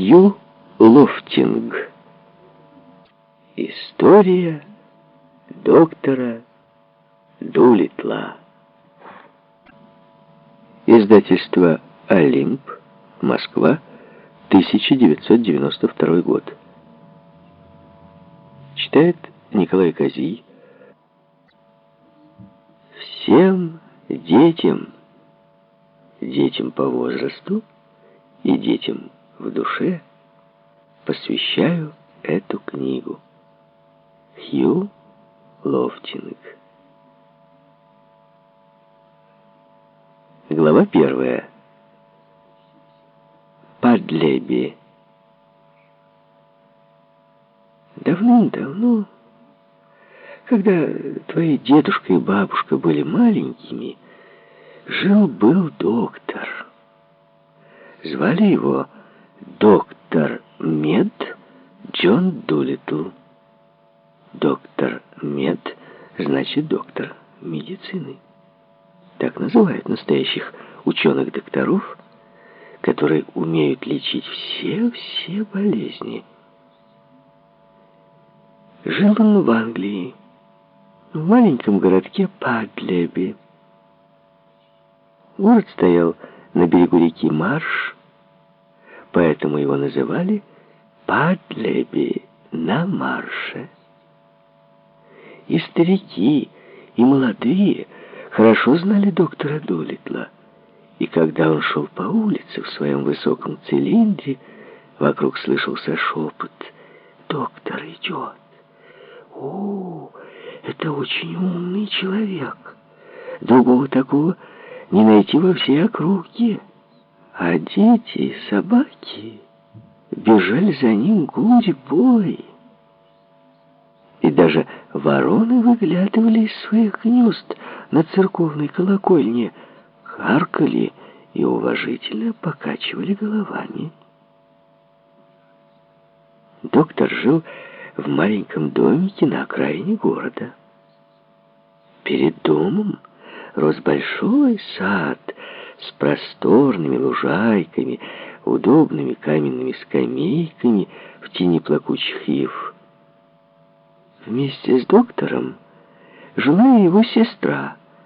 Хью Лофтинг. История доктора Дулитла. Издательство «Олимп», Москва, 1992 год. Читает Николай Козий. Всем детям, детям по возрасту и детям в душе посвящаю эту книгу. Хью Лофтинг. Глава первая. Подлеби. Давным-давно, когда твои дедушка и бабушка были маленькими, жил-был доктор. Звали его доктор Мед Джон Дулитл. Доктор Мед значит доктор медицины. Так называют настоящих ученых-докторов, которые умеют лечить все-все болезни. Жил он в Англии, в маленьком городке Падлеби. Город стоял на берегу реки Марш, поэтому его называли Падлеби на марше. И старики, и молодые хорошо знали доктора Долитла. И когда он шел по улице в своем высоком цилиндре, вокруг слышался шепот «Доктор идет!» «О, это очень умный человек! Другого такого не найти во всей округе!» А дети и собаки бежали за ним гурьбой. И даже вороны выглядывали из своих гнезд на церковной колокольне, харкали и уважительно покачивали головами. Доктор жил в маленьком домике на окраине города. Перед домом рос большой сад с просторными лужайками, удобными каменными скамейками в тени плакучих ив. Вместе с доктором жила его сестра,